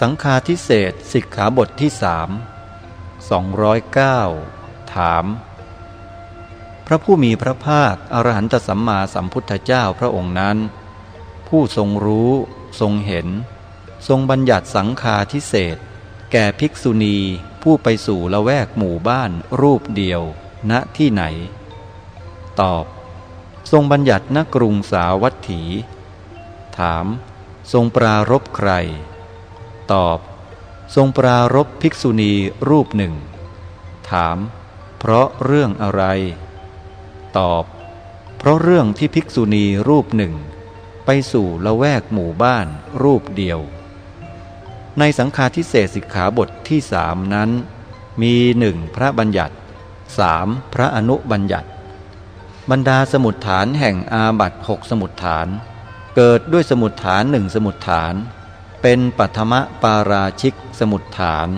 สังฆาทิเศษสิกขาบทที่สามสองร้อยเก้าถาม พระผู้มีพระภาค อรหันตสัมมาสัมพุทธเจ้าพระองค์นั้น ผู้ทรงรู้ ทรงเห็น ทรงบัญญัติสังฆาทิเศษแก่ภิกษุณีผู้ไปสู่ละแวกหมู่บ้านรูปเดียว ณที่ไหน ตอบ ทรงบัญญัติณกรุงสาวัตถี ถาม ทรงปรารบใคร ตอบ ทรงปรารบภิกษุณีรูปหนึ่ง ถาม เพราะเรื่องอะไร ตอบ เพราะเรื่องที่ภิกษุณีรูปหนึ่ง ไปสู่ละแวกหมู่บ้านรูปเดียว ในสังฆาทิเศษสิกขาบทที่สามนั้น มีหนึ่งพระบัญญัติสามพระอนุบัญญัติ บรรดาสมุดฐานแห่งอาบัตหกสมุดฐาน เกิดด้วยสมุดฐานหนึ่งสมุดฐาน เป็นปัทมะปาราชิกสมุดฐาน